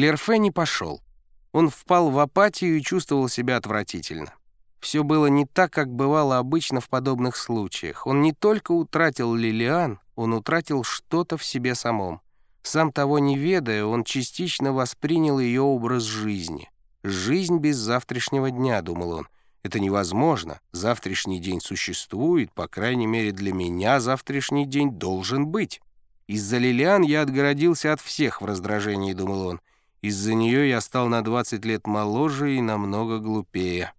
Клерфе не пошел. Он впал в апатию и чувствовал себя отвратительно. Все было не так, как бывало обычно в подобных случаях. Он не только утратил Лилиан, он утратил что-то в себе самом. Сам того не ведая, он частично воспринял ее образ жизни. «Жизнь без завтрашнего дня», — думал он. «Это невозможно. Завтрашний день существует, по крайней мере для меня завтрашний день должен быть». Из-за Лилиан я отгородился от всех в раздражении, думал он. Из-за нее я стал на 20 лет моложе и намного глупее.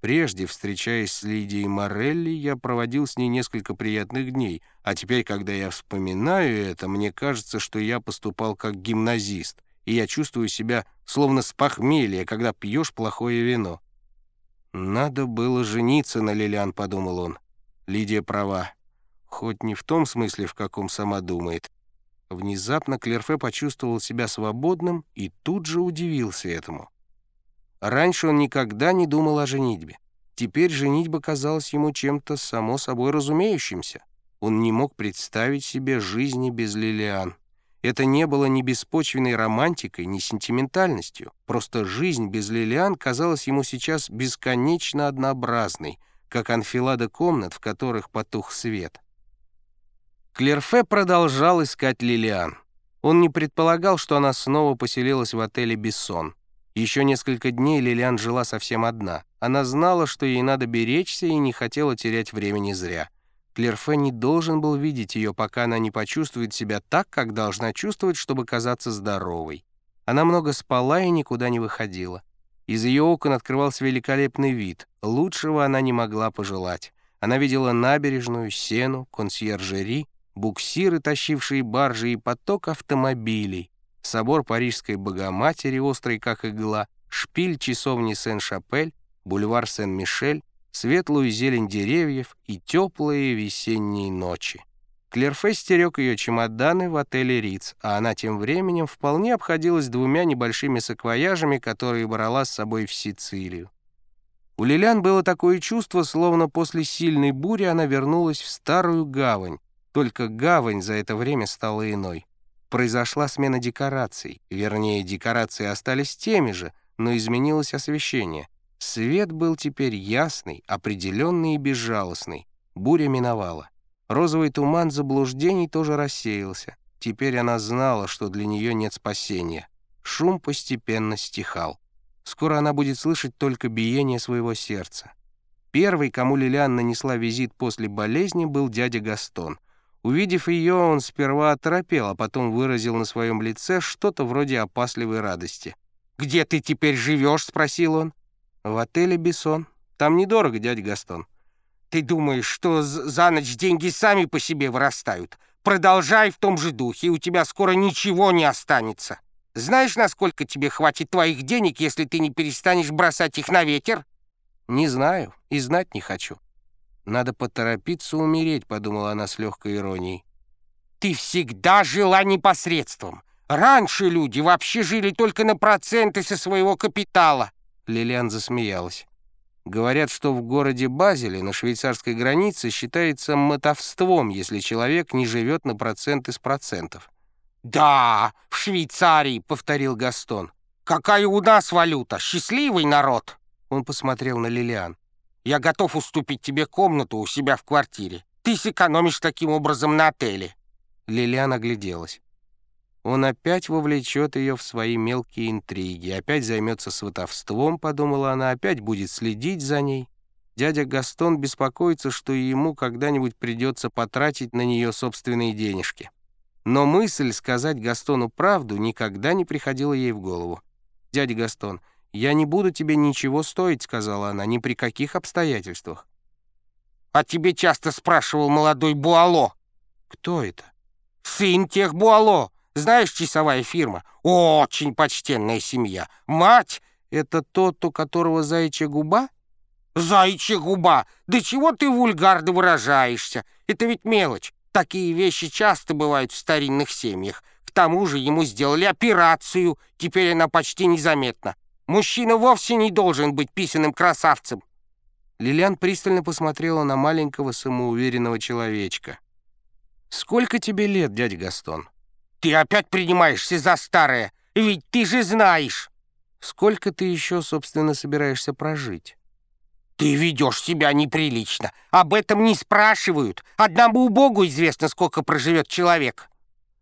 Прежде, встречаясь с Лидией Морелли, я проводил с ней несколько приятных дней, а теперь, когда я вспоминаю это, мне кажется, что я поступал как гимназист, и я чувствую себя словно с похмелья, когда пьешь плохое вино. «Надо было жениться на Лилиан», — подумал он. Лидия права. Хоть не в том смысле, в каком сама думает. Внезапно Клерфе почувствовал себя свободным и тут же удивился этому. Раньше он никогда не думал о женитьбе. Теперь женитьба казалась ему чем-то само собой разумеющимся. Он не мог представить себе жизни без Лилиан. Это не было ни беспочвенной романтикой, ни сентиментальностью. Просто жизнь без Лилиан казалась ему сейчас бесконечно однообразной, как анфилада комнат, в которых потух свет. Клерфе продолжал искать Лилиан. Он не предполагал, что она снова поселилась в отеле «Бессон». Еще несколько дней Лилиан жила совсем одна. Она знала, что ей надо беречься и не хотела терять времени зря. Клерфе не должен был видеть ее, пока она не почувствует себя так, как должна чувствовать, чтобы казаться здоровой. Она много спала и никуда не выходила. Из ее окон открывался великолепный вид. Лучшего она не могла пожелать. Она видела набережную, сену, консьержери, буксиры, тащившие баржи и поток автомобилей собор Парижской Богоматери, острый как игла, шпиль часовни Сен-Шапель, бульвар Сен-Мишель, светлую зелень деревьев и теплые весенние ночи. Клерфе стерег ее чемоданы в отеле Риц, а она тем временем вполне обходилась двумя небольшими саквояжами, которые брала с собой в Сицилию. У Лилиан было такое чувство, словно после сильной бури она вернулась в старую гавань, только гавань за это время стала иной произошла смена декораций. Вернее, декорации остались теми же, но изменилось освещение. Свет был теперь ясный, определенный и безжалостный. Буря миновала. Розовый туман заблуждений тоже рассеялся. Теперь она знала, что для нее нет спасения. Шум постепенно стихал. Скоро она будет слышать только биение своего сердца. Первый, кому Лилиан нанесла визит после болезни, был дядя Гастон — Увидев ее, он сперва оторопел, а потом выразил на своем лице что-то вроде опасливой радости. «Где ты теперь живешь?» — спросил он. «В отеле «Бессон». Там недорого, дядя Гастон». «Ты думаешь, что за ночь деньги сами по себе вырастают? Продолжай в том же духе, у тебя скоро ничего не останется. Знаешь, насколько тебе хватит твоих денег, если ты не перестанешь бросать их на ветер?» «Не знаю и знать не хочу». «Надо поторопиться умереть», — подумала она с легкой иронией. «Ты всегда жила непосредством. Раньше люди вообще жили только на проценты со своего капитала». Лилиан засмеялась. Говорят, что в городе Базеле на швейцарской границе считается мотовством, если человек не живет на проценты с процентов. «Да, в Швейцарии», — повторил Гастон. «Какая у нас валюта? Счастливый народ!» Он посмотрел на Лилиан. Я готов уступить тебе комнату у себя в квартире. Ты сэкономишь таким образом на отеле». Лилиан огляделась. Он опять вовлечет ее в свои мелкие интриги, опять займется сватовством, подумала она, опять будет следить за ней. Дядя Гастон беспокоится, что ему когда-нибудь придется потратить на нее собственные денежки. Но мысль сказать Гастону правду никогда не приходила ей в голову. «Дядя Гастон, «Я не буду тебе ничего стоить», — сказала она, — «ни при каких обстоятельствах». «А тебе часто спрашивал молодой Буало». «Кто это?» «Сын тех Буало. Знаешь, часовая фирма? Очень почтенная семья. Мать...» «Это тот, у которого заячья губа?» «Заячья губа! Да чего ты вульгарно выражаешься? Это ведь мелочь. Такие вещи часто бывают в старинных семьях. К тому же ему сделали операцию, теперь она почти незаметна. Мужчина вовсе не должен быть писаным красавцем. Лилиан пристально посмотрела на маленького самоуверенного человечка. «Сколько тебе лет, дядя Гастон?» «Ты опять принимаешься за старое. Ведь ты же знаешь. Сколько ты еще, собственно, собираешься прожить? Ты ведешь себя неприлично. Об этом не спрашивают. Одному Богу известно, сколько проживет человек.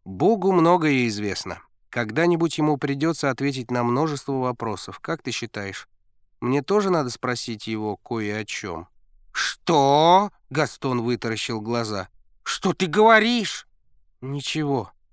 Богу многое известно. Когда-нибудь ему придется ответить на множество вопросов. Как ты считаешь? Мне тоже надо спросить его кое о чем. «Что?» — Гастон вытаращил глаза. «Что ты говоришь?» «Ничего.